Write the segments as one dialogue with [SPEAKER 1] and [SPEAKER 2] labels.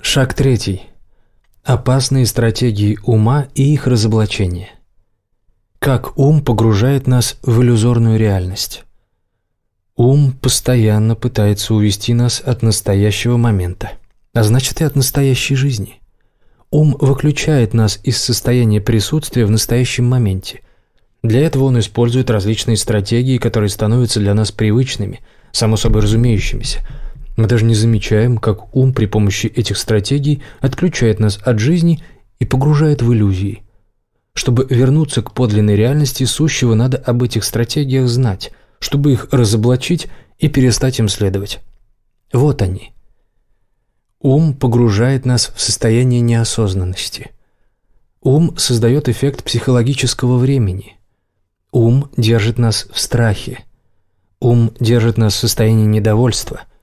[SPEAKER 1] Шаг третий. Опасные стратегии ума и их разоблачение. Как ум погружает нас в иллюзорную реальность. Ум постоянно пытается увести нас от настоящего момента, а значит и от настоящей жизни. Ум выключает нас из состояния присутствия в настоящем моменте. Для этого он использует различные стратегии, которые становятся для нас привычными, само собой разумеющимися – мы даже не замечаем, как ум при помощи этих стратегий отключает нас от жизни и погружает в иллюзии. Чтобы вернуться к подлинной реальности сущего, надо об этих стратегиях знать, чтобы их разоблачить и перестать им следовать. Вот они. Ум погружает нас в состояние неосознанности. Ум создает эффект психологического времени. Ум держит нас в страхе. Ум держит нас в состоянии недовольства –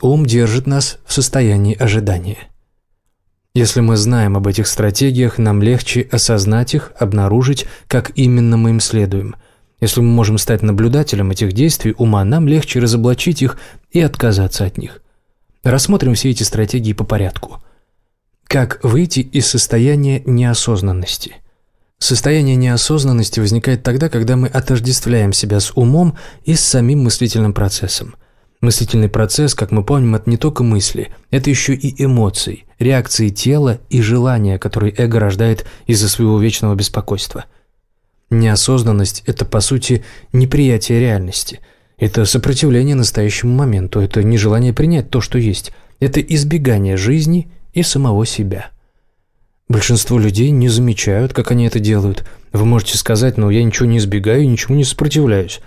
[SPEAKER 1] Ум держит нас в состоянии ожидания. Если мы знаем об этих стратегиях, нам легче осознать их, обнаружить, как именно мы им следуем. Если мы можем стать наблюдателем этих действий ума, нам легче разоблачить их и отказаться от них. Рассмотрим все эти стратегии по порядку. Как выйти из состояния неосознанности? Состояние неосознанности возникает тогда, когда мы отождествляем себя с умом и с самим мыслительным процессом – Мыслительный процесс, как мы помним, это не только мысли, это еще и эмоции, реакции тела и желания, которые эго рождает из-за своего вечного беспокойства. Неосознанность – это, по сути, неприятие реальности. Это сопротивление настоящему моменту, это нежелание принять то, что есть. Это избегание жизни и самого себя. Большинство людей не замечают, как они это делают. Вы можете сказать, ну я ничего не избегаю, ничему не сопротивляюсь.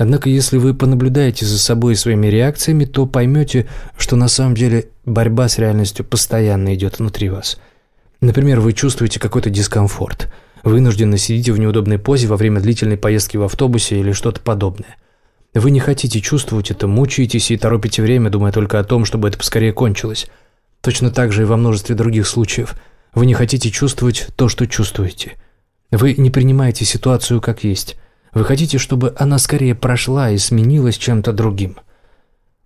[SPEAKER 1] Однако, если вы понаблюдаете за собой и своими реакциями, то поймете, что на самом деле борьба с реальностью постоянно идет внутри вас. Например, вы чувствуете какой-то дискомфорт. Вынуждены сидите в неудобной позе во время длительной поездки в автобусе или что-то подобное. Вы не хотите чувствовать это, мучаетесь и торопите время, думая только о том, чтобы это поскорее кончилось. Точно так же и во множестве других случаев. Вы не хотите чувствовать то, что чувствуете. Вы не принимаете ситуацию как есть – вы хотите, чтобы она скорее прошла и сменилась чем-то другим.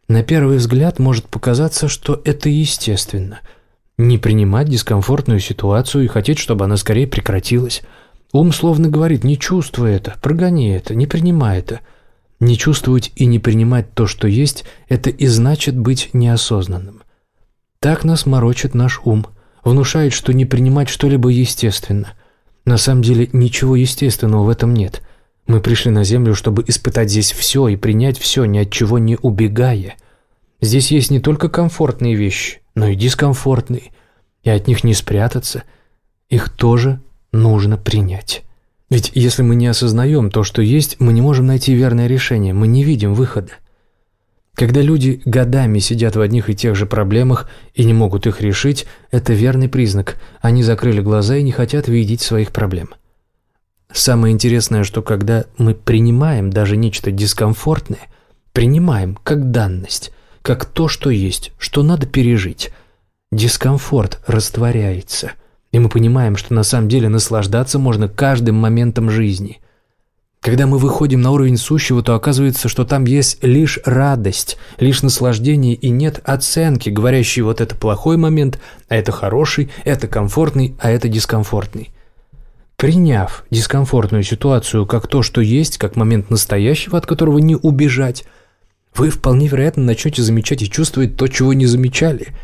[SPEAKER 1] На первый взгляд может показаться, что это естественно. Не принимать дискомфортную ситуацию и хотеть, чтобы она скорее прекратилась. Ум словно говорит «не чувствуй это, прогони это, не принимай это». Не чувствовать и не принимать то, что есть, это и значит быть неосознанным. Так нас морочит наш ум, внушает, что не принимать что-либо естественно. На самом деле ничего естественного в этом нет – мы пришли на Землю, чтобы испытать здесь все и принять все, ни от чего не убегая. Здесь есть не только комфортные вещи, но и дискомфортные, и от них не спрятаться. Их тоже нужно принять. Ведь если мы не осознаем то, что есть, мы не можем найти верное решение, мы не видим выхода. Когда люди годами сидят в одних и тех же проблемах и не могут их решить, это верный признак. Они закрыли глаза и не хотят видеть своих проблем. Самое интересное, что когда мы принимаем даже нечто дискомфортное, принимаем как данность, как то, что есть, что надо пережить, дискомфорт растворяется, и мы понимаем, что на самом деле наслаждаться можно каждым моментом жизни. Когда мы выходим на уровень сущего, то оказывается, что там есть лишь радость, лишь наслаждение и нет оценки, говорящей вот это плохой момент, а это хороший, это комфортный, а это дискомфортный. Приняв дискомфортную ситуацию как то, что есть, как момент настоящего, от которого не убежать, вы вполне вероятно начнете замечать и чувствовать то, чего не замечали.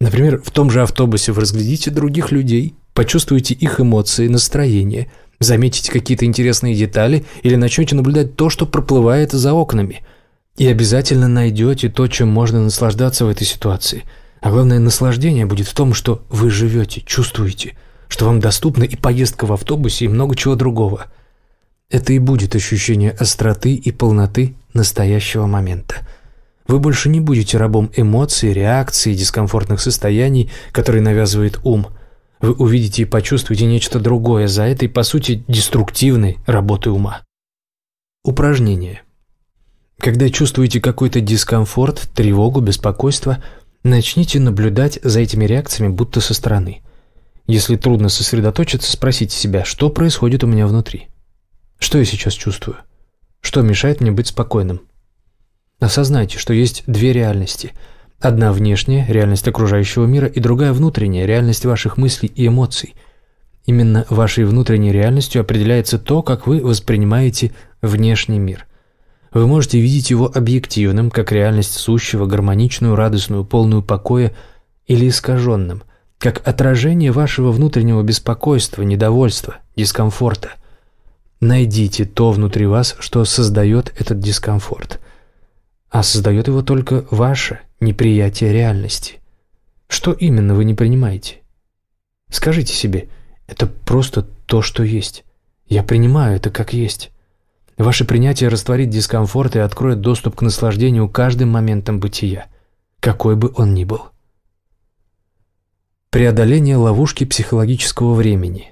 [SPEAKER 1] Например, в том же автобусе вы разглядите других людей, почувствуете их эмоции, настроение, заметите какие-то интересные детали или начнете наблюдать то, что проплывает за окнами. И обязательно найдете то, чем можно наслаждаться в этой ситуации. А главное, наслаждение будет в том, что вы живете, чувствуете – что вам доступна и поездка в автобусе, и много чего другого. Это и будет ощущение остроты и полноты настоящего момента. Вы больше не будете рабом эмоций, реакций, дискомфортных состояний, которые навязывает ум. Вы увидите и почувствуете нечто другое за этой, по сути, деструктивной работой ума. Упражнение. Когда чувствуете какой-то дискомфорт, тревогу, беспокойство, начните наблюдать за этими реакциями будто со стороны – если трудно сосредоточиться, спросите себя, что происходит у меня внутри. Что я сейчас чувствую? Что мешает мне быть спокойным? Осознайте, что есть две реальности. Одна внешняя – реальность окружающего мира, и другая внутренняя – реальность ваших мыслей и эмоций. Именно вашей внутренней реальностью определяется то, как вы воспринимаете внешний мир. Вы можете видеть его объективным, как реальность сущего, гармоничную, радостную, полную покоя, или искаженным, как отражение вашего внутреннего беспокойства, недовольства, дискомфорта. Найдите то внутри вас, что создает этот дискомфорт. А создает его только ваше неприятие реальности. Что именно вы не принимаете? Скажите себе – это просто то, что есть. Я принимаю это как есть. Ваше принятие растворит дискомфорт и откроет доступ к наслаждению каждым моментом бытия, какой бы он ни был. Преодоление ловушки психологического времени.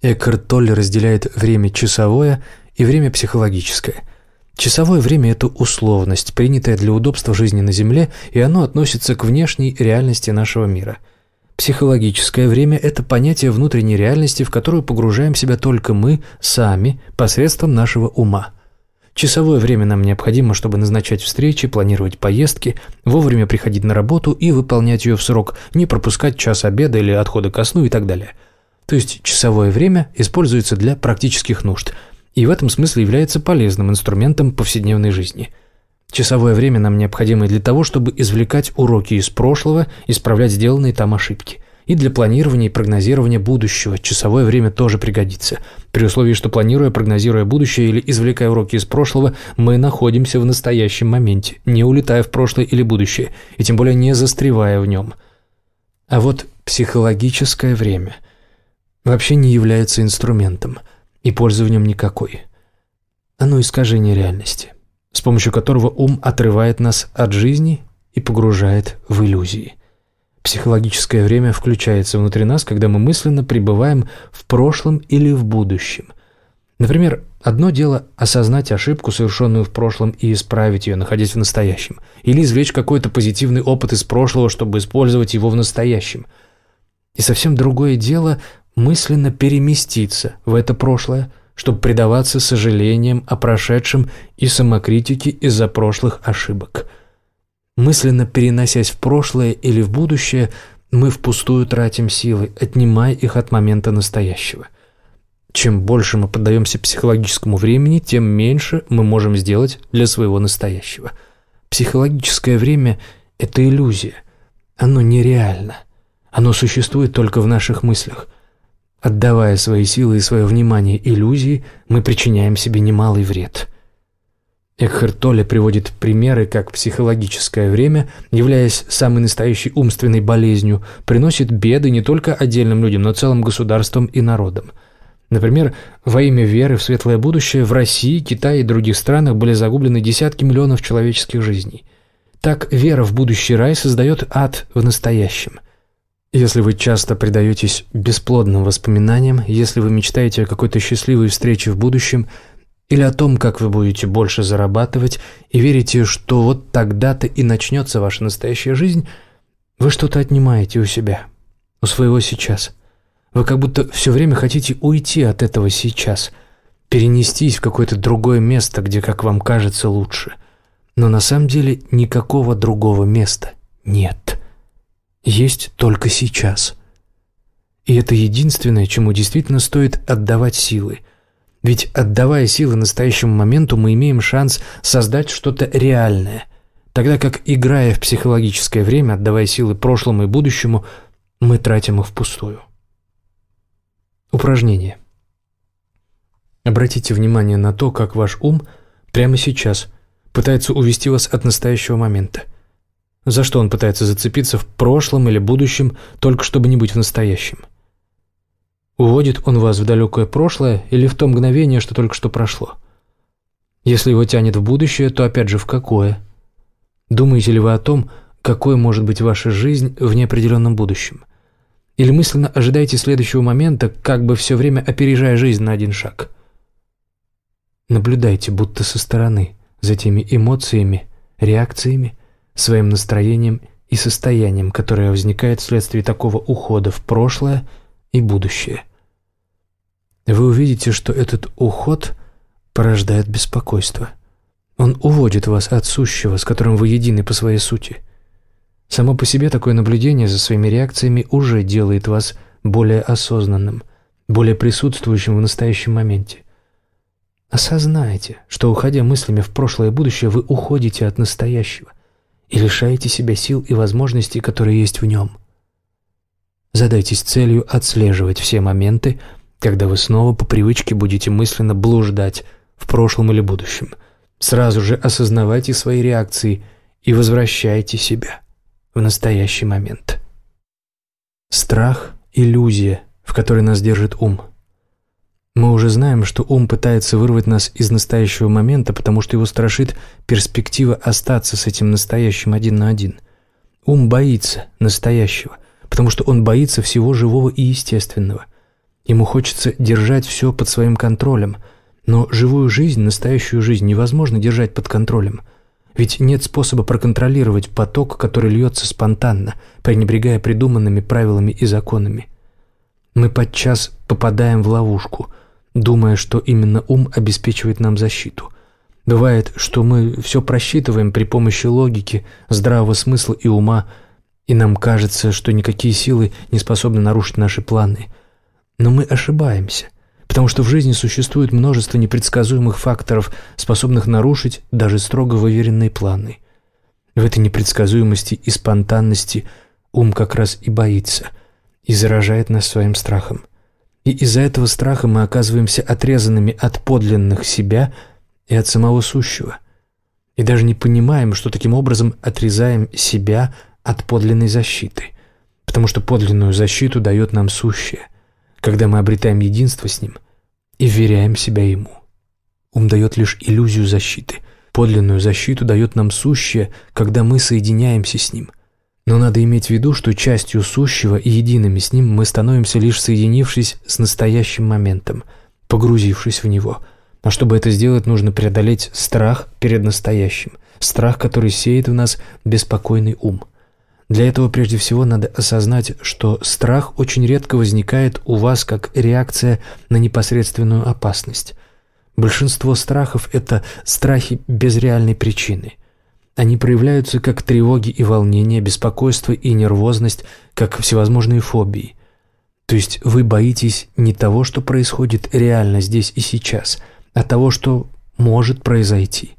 [SPEAKER 1] Экхарт Толле разделяет время часовое и время психологическое. Часовое время – это условность, принятая для удобства жизни на Земле, и оно относится к внешней реальности нашего мира – Психологическое время – это понятие внутренней реальности, в которую погружаем себя только мы, сами, посредством нашего ума. Часовое время нам необходимо, чтобы назначать встречи, планировать поездки, вовремя приходить на работу и выполнять ее в срок, не пропускать час обеда или отхода ко сну и так далее. То есть часовое время используется для практических нужд и в этом смысле является полезным инструментом повседневной жизни – Часовое время нам необходимо для того, чтобы извлекать уроки из прошлого, исправлять сделанные там ошибки. И для планирования и прогнозирования будущего часовое время тоже пригодится. При условии, что планируя, прогнозируя будущее или извлекая уроки из прошлого, мы находимся в настоящем моменте, не улетая в прошлое или будущее, и тем более не застревая в нем. А вот психологическое время вообще не является инструментом, и пользы в нем никакой. Оно искажение реальности с помощью которого ум отрывает нас от жизни и погружает в иллюзии. Психологическое время включается внутри нас, когда мы мысленно пребываем в прошлом или в будущем. Например, одно дело осознать ошибку, совершенную в прошлом, и исправить ее, находясь в настоящем, или извлечь какой-то позитивный опыт из прошлого, чтобы использовать его в настоящем. И совсем другое дело мысленно переместиться в это прошлое, чтобы предаваться сожалениям о прошедшем и самокритике из-за прошлых ошибок. Мысленно переносясь в прошлое или в будущее, мы впустую тратим силы, отнимая их от момента настоящего. Чем больше мы поддаемся психологическому времени, тем меньше мы можем сделать для своего настоящего. Психологическое время – это иллюзия. Оно нереально. Оно существует только в наших мыслях – Отдавая свои силы и свое внимание иллюзии, мы причиняем себе немалый вред. Экхарт Толле приводит примеры, как психологическое время, являясь самой настоящей умственной болезнью, приносит беды не только отдельным людям, но целым государствам и народам. Например, во имя веры в светлое будущее в России, Китае и других странах были загублены десятки миллионов человеческих жизней. Так вера в будущий рай создает ад в настоящем – если вы часто предаетесь бесплодным воспоминаниям, если вы мечтаете о какой-то счастливой встрече в будущем или о том, как вы будете больше зарабатывать, и верите, что вот тогда-то и начнется ваша настоящая жизнь, вы что-то отнимаете у себя, у своего сейчас. Вы как будто все время хотите уйти от этого сейчас, перенестись в какое-то другое место, где, как вам кажется, лучше. Но на самом деле никакого другого места нет есть только сейчас. И это единственное, чему действительно стоит отдавать силы. Ведь отдавая силы настоящему моменту, мы имеем шанс создать что-то реальное, тогда как, играя в психологическое время, отдавая силы прошлому и будущему, мы тратим их впустую. Упражнение. Обратите внимание на то, как ваш ум прямо сейчас пытается увести вас от настоящего момента – за что он пытается зацепиться в прошлом или будущем, только чтобы не быть в настоящем? Уводит он вас в далекое прошлое или в то мгновение, что только что прошло? Если его тянет в будущее, то опять же в какое? Думаете ли вы о том, какой может быть ваша жизнь в неопределенном будущем? Или мысленно ожидаете следующего момента, как бы все время опережая жизнь на один шаг? Наблюдайте, будто со стороны, за теми эмоциями, реакциями, своим настроением и состоянием, которое возникает вследствие такого ухода в прошлое и будущее. Вы увидите, что этот уход порождает беспокойство. Он уводит вас от сущего, с которым вы едины по своей сути – Само по себе такое наблюдение за своими реакциями уже делает вас более осознанным, более присутствующим в настоящем моменте. Осознайте, что, уходя мыслями в прошлое и будущее, вы уходите от настоящего и лишаете себя сил и возможностей, которые есть в нем. Задайтесь целью отслеживать все моменты, когда вы снова по привычке будете мысленно блуждать в прошлом или будущем. Сразу же осознавайте свои реакции и возвращайте себя в настоящий момент. Страх – иллюзия, в которой нас держит ум. Мы уже знаем, что ум пытается вырвать нас из настоящего момента, потому что его страшит перспектива остаться с этим настоящим один на один. Ум боится настоящего, потому что он боится всего живого и естественного. Ему хочется держать все под своим контролем, но живую жизнь, настоящую жизнь невозможно держать под контролем. Ведь нет способа проконтролировать поток, который льется спонтанно, пренебрегая придуманными правилами и законами. Мы подчас попадаем в ловушку – думая, что именно ум обеспечивает нам защиту. Бывает, что мы все просчитываем при помощи логики, здравого смысла и ума, и нам кажется, что никакие силы не способны нарушить наши планы. Но мы ошибаемся, потому что в жизни существует множество непредсказуемых факторов, способных нарушить даже строго выверенные планы. В этой непредсказуемости и спонтанности ум как раз и боится, и заражает нас своим страхом и из-за этого страха мы оказываемся отрезанными от подлинных себя и от самого сущего, и даже не понимаем, что таким образом отрезаем себя от подлинной защиты, потому что подлинную защиту дает нам сущее, когда мы обретаем единство с ним и вверяем себя ему. Ум дает лишь иллюзию защиты, подлинную защиту дает нам сущее, когда мы соединяемся с ним – но надо иметь в виду, что частью сущего и едиными с ним мы становимся лишь соединившись с настоящим моментом, погрузившись в него. А чтобы это сделать, нужно преодолеть страх перед настоящим, страх, который сеет в нас беспокойный ум. Для этого прежде всего надо осознать, что страх очень редко возникает у вас как реакция на непосредственную опасность. Большинство страхов – это страхи без реальной причины – они проявляются как тревоги и волнения, беспокойство и нервозность, как всевозможные фобии. То есть вы боитесь не того, что происходит реально здесь и сейчас, а того, что может произойти.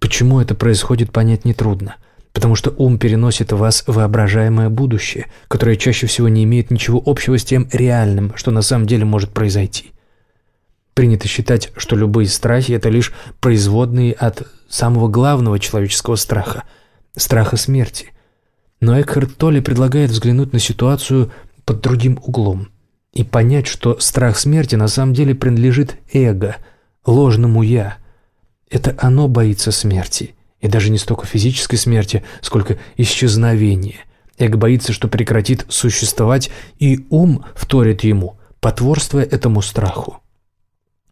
[SPEAKER 1] Почему это происходит, понять нетрудно. Потому что ум переносит в вас воображаемое будущее, которое чаще всего не имеет ничего общего с тем реальным, что на самом деле может произойти. Принято считать, что любые страхи – это лишь производные от самого главного человеческого страха – страха смерти. Но Экхарт Толли предлагает взглянуть на ситуацию под другим углом и понять, что страх смерти на самом деле принадлежит эго, ложному «я». Это оно боится смерти, и даже не столько физической смерти, сколько исчезновения. Эго боится, что прекратит существовать, и ум вторит ему, потворствуя этому страху.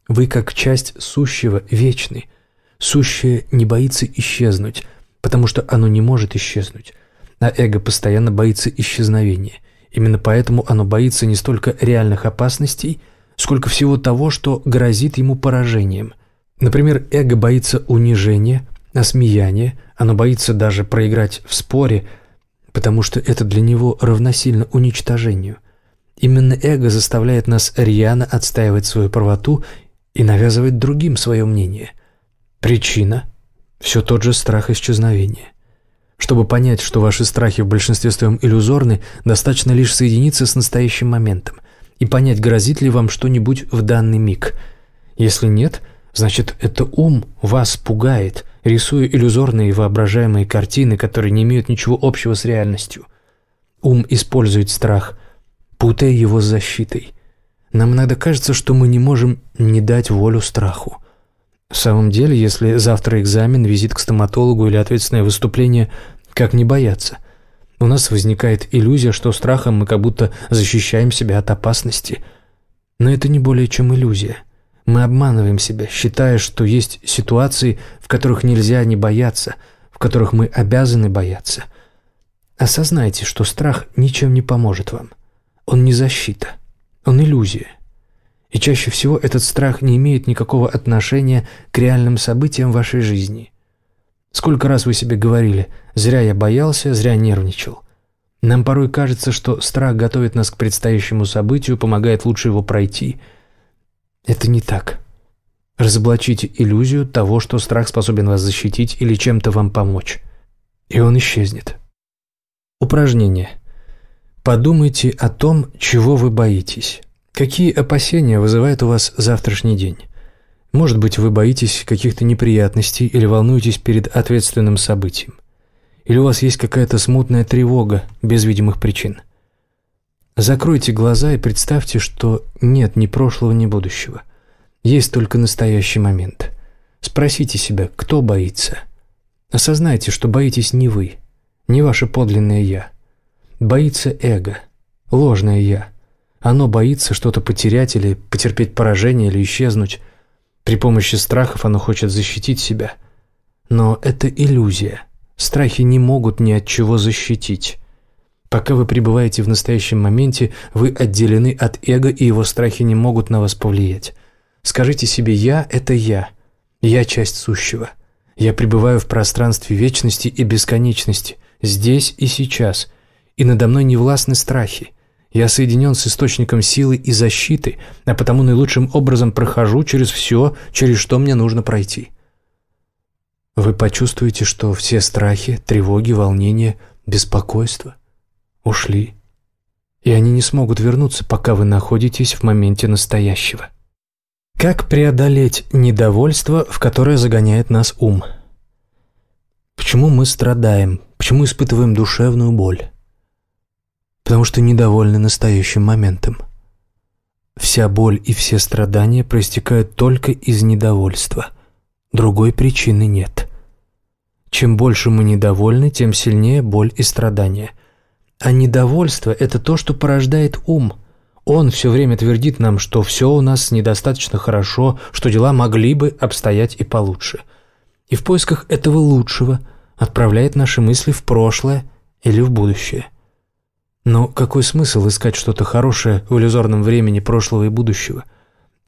[SPEAKER 1] Вы, как часть сущего, вечны, Сущее не боится исчезнуть, потому что оно не может исчезнуть, а эго постоянно боится исчезновения. Именно поэтому оно боится не столько реальных опасностей, сколько всего того, что грозит ему поражением. Например, эго боится унижения, осмеяния, оно боится даже проиграть в споре, потому что это для него равносильно уничтожению. Именно эго заставляет нас рьяно отстаивать свою правоту и навязывать другим свое мнение – Причина – все тот же страх исчезновения. Чтобы понять, что ваши страхи в большинстве своем иллюзорны, достаточно лишь соединиться с настоящим моментом и понять, грозит ли вам что-нибудь в данный миг. Если нет, значит, это ум вас пугает, рисуя иллюзорные и воображаемые картины, которые не имеют ничего общего с реальностью. Ум использует страх, путая его с защитой. Нам иногда кажется, что мы не можем не дать волю страху. В самом деле, если завтра экзамен, визит к стоматологу или ответственное выступление, как не бояться? У нас возникает иллюзия, что страхом мы как будто защищаем себя от опасности. Но это не более чем иллюзия. Мы обманываем себя, считая, что есть ситуации, в которых нельзя не бояться, в которых мы обязаны бояться. Осознайте, что страх ничем не поможет вам. Он не защита, он иллюзия. И чаще всего этот страх не имеет никакого отношения к реальным событиям вашей жизни. Сколько раз вы себе говорили «зря я боялся, зря нервничал». Нам порой кажется, что страх готовит нас к предстоящему событию, помогает лучше его пройти. Это не так. Разоблачите иллюзию того, что страх способен вас защитить или чем-то вам помочь. И он исчезнет. Упражнение. Подумайте о том, чего вы боитесь. Какие опасения вызывает у вас завтрашний день? Может быть, вы боитесь каких-то неприятностей или волнуетесь перед ответственным событием. Или у вас есть какая-то смутная тревога без видимых причин. Закройте глаза и представьте, что нет ни прошлого, ни будущего. Есть только настоящий момент. Спросите себя, кто боится. Осознайте, что боитесь не вы, не ваше подлинное «я». Боится эго, ложное «я». Оно боится что-то потерять или потерпеть поражение или исчезнуть. При помощи страхов оно хочет защитить себя. Но это иллюзия. Страхи не могут ни от чего защитить. Пока вы пребываете в настоящем моменте, вы отделены от эго, и его страхи не могут на вас повлиять. Скажите себе «я» — это я. Я часть сущего. Я пребываю в пространстве вечности и бесконечности, здесь и сейчас, и надо мной не властны страхи. Я соединен с источником силы и защиты, а потому наилучшим образом прохожу через все, через что мне нужно пройти. Вы почувствуете, что все страхи, тревоги, волнения, беспокойство ушли, и они не смогут вернуться, пока вы находитесь в моменте настоящего. Как преодолеть недовольство, в которое загоняет нас ум? Почему мы страдаем? Почему испытываем душевную боль? потому что недовольны настоящим моментом. Вся боль и все страдания проистекают только из недовольства. Другой причины нет. Чем больше мы недовольны, тем сильнее боль и страдания. А недовольство – это то, что порождает ум. Он все время твердит нам, что все у нас недостаточно хорошо, что дела могли бы обстоять и получше. И в поисках этого лучшего отправляет наши мысли в прошлое или в будущее. Но какой смысл искать что-то хорошее в иллюзорном времени прошлого и будущего?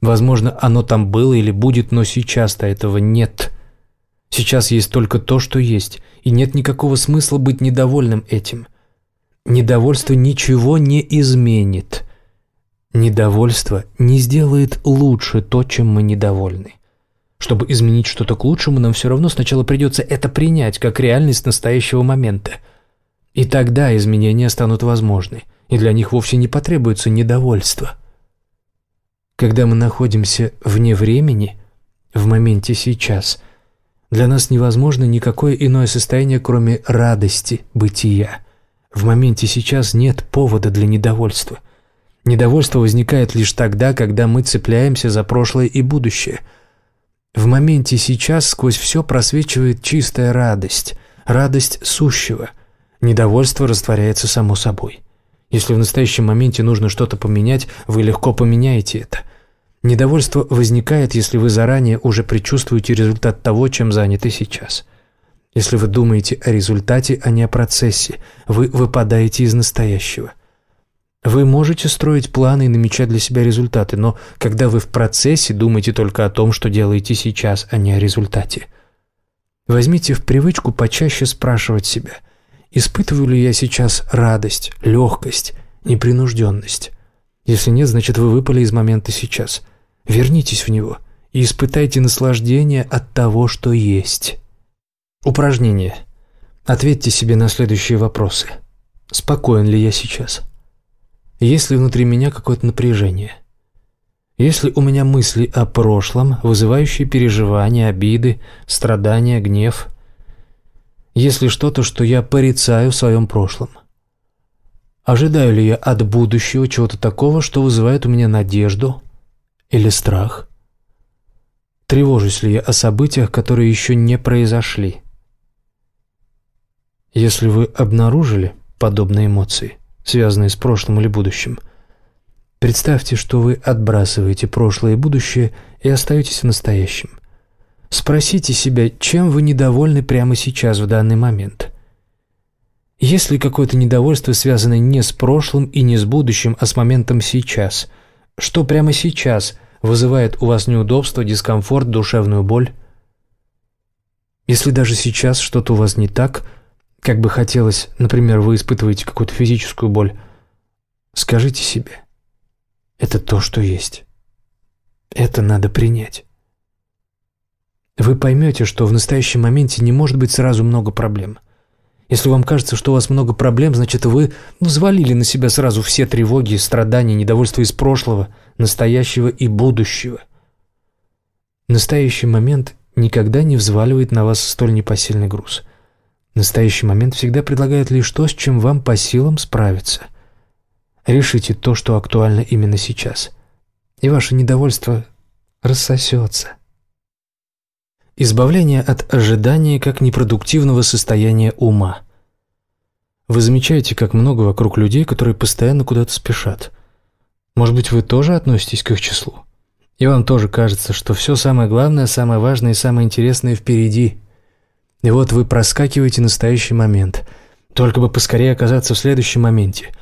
[SPEAKER 1] Возможно, оно там было или будет, но сейчас-то этого нет. Сейчас есть только то, что есть, и нет никакого смысла быть недовольным этим. Недовольство ничего не изменит. Недовольство не сделает лучше то, чем мы недовольны. Чтобы изменить что-то к лучшему, нам все равно сначала придется это принять как реальность настоящего момента – и тогда изменения станут возможны, и для них вовсе не потребуется недовольство. Когда мы находимся вне времени, в моменте сейчас, для нас невозможно никакое иное состояние, кроме радости бытия. В моменте сейчас нет повода для недовольства. Недовольство возникает лишь тогда, когда мы цепляемся за прошлое и будущее. В моменте сейчас сквозь все просвечивает чистая радость, радость сущего – Недовольство растворяется само собой. Если в настоящем моменте нужно что-то поменять, вы легко поменяете это. Недовольство возникает, если вы заранее уже предчувствуете результат того, чем заняты сейчас. Если вы думаете о результате, а не о процессе, вы выпадаете из настоящего. Вы можете строить планы и намечать для себя результаты, но когда вы в процессе, думайте только о том, что делаете сейчас, а не о результате. Возьмите в привычку почаще спрашивать себя – Испытываю ли я сейчас радость, легкость, непринужденность? Если нет, значит вы выпали из момента сейчас. Вернитесь в него и испытайте наслаждение от того, что есть. Упражнение. Ответьте себе на следующие вопросы. Спокоен ли я сейчас? Есть ли внутри меня какое-то напряжение? Есть ли у меня мысли о прошлом, вызывающие переживания, обиды, страдания, гнев – если что-то, что я порицаю в своем прошлом? Ожидаю ли я от будущего чего-то такого, что вызывает у меня надежду или страх? Тревожусь ли я о событиях, которые еще не произошли? Если вы обнаружили подобные эмоции, связанные с прошлым или будущим, представьте, что вы отбрасываете прошлое и будущее и остаетесь в настоящем – Спросите себя, чем вы недовольны прямо сейчас, в данный момент. Есть ли какое-то недовольство, связанное не с прошлым и не с будущим, а с моментом сейчас? Что прямо сейчас вызывает у вас неудобство, дискомфорт, душевную боль? Если даже сейчас что-то у вас не так, как бы хотелось, например, вы испытываете какую-то физическую боль, скажите себе, это то, что есть. Это надо принять. Вы поймете, что в настоящем моменте не может быть сразу много проблем. Если вам кажется, что у вас много проблем, значит, вы взвалили на себя сразу все тревоги, страдания, недовольство из прошлого, настоящего и будущего. Настоящий момент никогда не взваливает на вас столь непосильный груз. Настоящий момент всегда предлагает лишь то, с чем вам по силам справиться. Решите то, что актуально именно сейчас, и ваше недовольство рассосется. Избавление от ожидания как непродуктивного состояния ума. Вы замечаете, как много вокруг людей, которые постоянно куда-то спешат. Может быть, вы тоже относитесь к их числу? И вам тоже кажется, что все самое главное, самое важное и самое интересное впереди. И вот вы проскакиваете настоящий момент. Только бы поскорее оказаться в следующем моменте.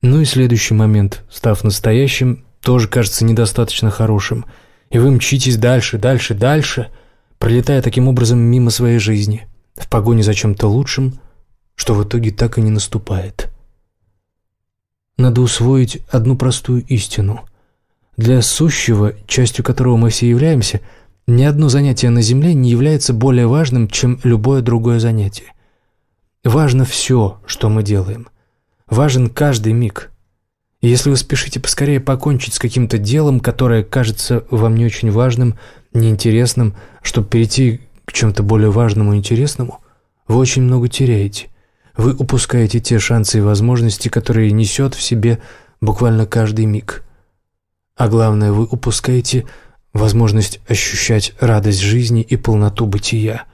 [SPEAKER 1] Ну и следующий момент, став настоящим, тоже кажется недостаточно хорошим. И вы мчитесь дальше, дальше, дальше – пролетая таким образом мимо своей жизни, в погоне за чем-то лучшим, что в итоге так и не наступает. Надо усвоить одну простую истину. Для сущего, частью которого мы все являемся, ни одно занятие на Земле не является более важным, чем любое другое занятие. Важно все, что мы делаем. Важен каждый миг. И если вы спешите поскорее покончить с каким-то делом, которое кажется вам не очень важным, неинтересным, чтобы перейти к чем-то более важному и интересному, вы очень много теряете. Вы упускаете те шансы и возможности, которые несет в себе буквально каждый миг. А главное, вы упускаете возможность ощущать радость жизни и полноту бытия,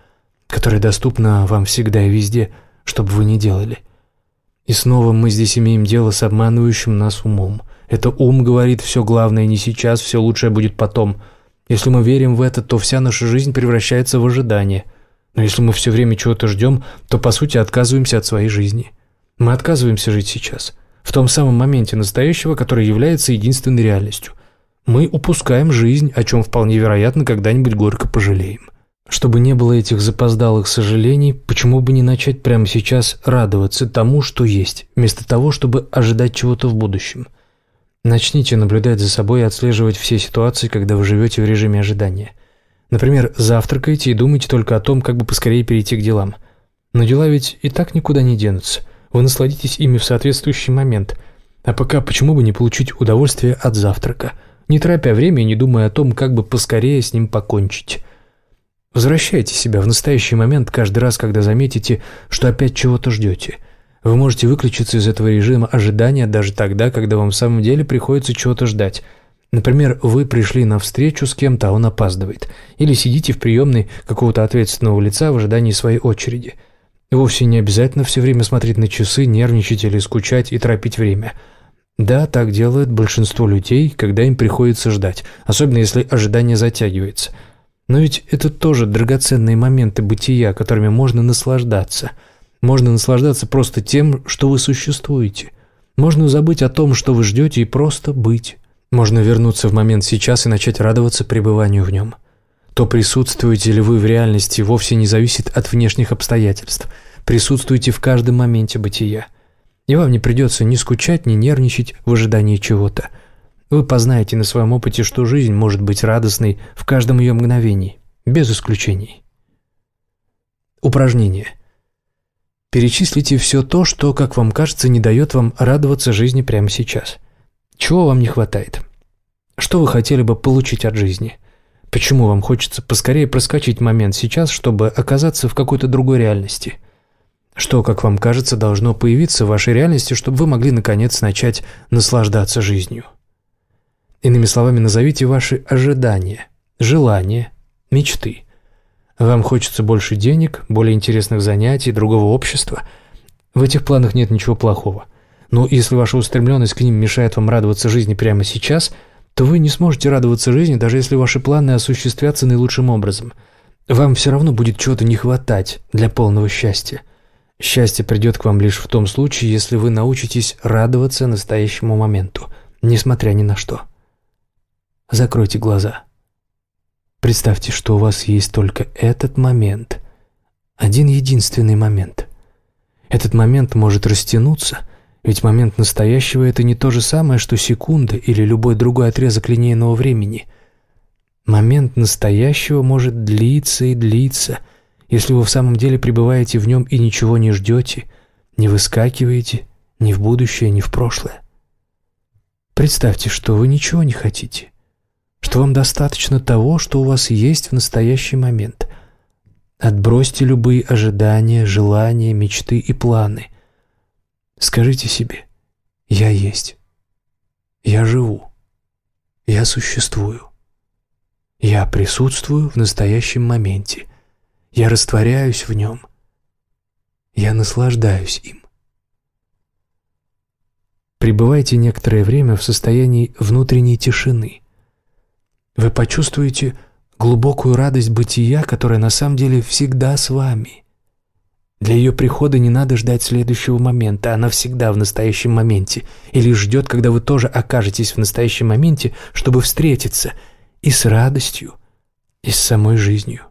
[SPEAKER 1] которая доступна вам всегда и везде, что бы вы ни делали. И снова мы здесь имеем дело с обманывающим нас умом. Это ум говорит «все главное не сейчас, все лучшее будет потом», если мы верим в это, то вся наша жизнь превращается в ожидание. Но если мы все время чего-то ждем, то по сути отказываемся от своей жизни. Мы отказываемся жить сейчас, в том самом моменте настоящего, который является единственной реальностью. Мы упускаем жизнь, о чем вполне вероятно когда-нибудь горько пожалеем. Чтобы не было этих запоздалых сожалений, почему бы не начать прямо сейчас радоваться тому, что есть, вместо того, чтобы ожидать чего-то в будущем – Начните наблюдать за собой и отслеживать все ситуации, когда вы живете в режиме ожидания. Например, завтракаете и думаете только о том, как бы поскорее перейти к делам. Но дела ведь и так никуда не денутся. Вы насладитесь ими в соответствующий момент. А пока почему бы не получить удовольствие от завтрака, не торопя время и не думая о том, как бы поскорее с ним покончить. Возвращайте себя в настоящий момент каждый раз, когда заметите, что опять чего-то ждете – вы можете выключиться из этого режима ожидания даже тогда, когда вам в самом деле приходится чего-то ждать. Например, вы пришли на встречу с кем-то, а он опаздывает. Или сидите в приемной какого-то ответственного лица в ожидании своей очереди. Вовсе не обязательно все время смотреть на часы, нервничать или скучать и торопить время. Да, так делают большинство людей, когда им приходится ждать, особенно если ожидание затягивается. Но ведь это тоже драгоценные моменты бытия, которыми можно наслаждаться – можно наслаждаться просто тем, что вы существуете. Можно забыть о том, что вы ждете, и просто быть. Можно вернуться в момент сейчас и начать радоваться пребыванию в нем. То, присутствуете ли вы в реальности, вовсе не зависит от внешних обстоятельств. Присутствуйте в каждом моменте бытия. И вам не придется ни скучать, ни нервничать в ожидании чего-то. Вы познаете на своем опыте, что жизнь может быть радостной в каждом ее мгновении, без исключений. Упражнение. Перечислите все то, что, как вам кажется, не дает вам радоваться жизни прямо сейчас. Чего вам не хватает? Что вы хотели бы получить от жизни? Почему вам хочется поскорее проскочить момент сейчас, чтобы оказаться в какой-то другой реальности? Что, как вам кажется, должно появиться в вашей реальности, чтобы вы могли наконец начать наслаждаться жизнью? Иными словами, назовите ваши ожидания, желания, мечты – вам хочется больше денег, более интересных занятий, другого общества. В этих планах нет ничего плохого. Но если ваша устремленность к ним мешает вам радоваться жизни прямо сейчас, то вы не сможете радоваться жизни, даже если ваши планы осуществятся наилучшим образом. Вам все равно будет чего-то не хватать для полного счастья. Счастье придет к вам лишь в том случае, если вы научитесь радоваться настоящему моменту, несмотря ни на что. Закройте глаза. Представьте, что у вас есть только этот момент, Один единственный момент. Этот момент может растянуться, ведь момент настоящего – это не то же самое, что секунда или любой другой отрезок линейного времени. Момент настоящего может длиться и длиться, если вы в самом деле пребываете в нем и ничего не ждете, не выскакиваете ни в будущее, ни в прошлое. Представьте, что вы ничего не хотите, что вам достаточно того, что у вас есть в настоящий момент. Отбросьте любые ожидания, желания, мечты и планы. Скажите себе «Я есть», «Я живу», «Я существую», «Я присутствую в настоящем моменте», «Я растворяюсь в нем», «Я наслаждаюсь им». Пребывайте некоторое время в состоянии внутренней тишины. Вы почувствуете глубокую радость бытия, которая на самом деле всегда с вами. Для ее прихода не надо ждать следующего момента, она всегда в настоящем моменте, и лишь ждет, когда вы тоже окажетесь в настоящем моменте, чтобы встретиться и с радостью, и с самой жизнью.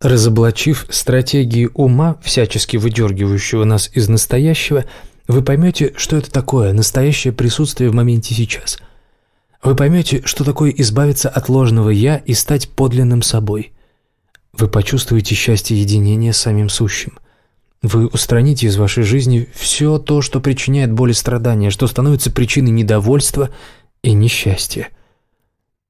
[SPEAKER 1] Разоблачив стратегии ума, всячески выдергивающего нас из настоящего, вы поймете, что это такое настоящее присутствие в моменте сейчас. Вы поймете, что такое избавиться от ложного «я» и стать подлинным собой. Вы почувствуете счастье единения с самим сущим. Вы устраните из вашей жизни все то, что причиняет боль и страдания, что становится причиной недовольства и несчастья.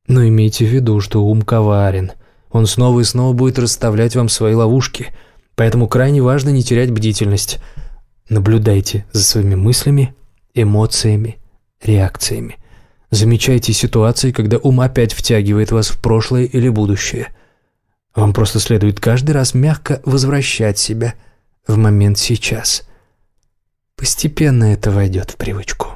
[SPEAKER 1] Но имейте в виду, что ум коварен. Он снова и снова будет расставлять вам свои ловушки, поэтому крайне важно не терять бдительность – Наблюдайте за своими мыслями, эмоциями, реакциями. Замечайте ситуации, когда ум опять втягивает вас в прошлое или будущее. Вам просто следует каждый раз мягко возвращать себя в момент сейчас. Постепенно это войдет в привычку.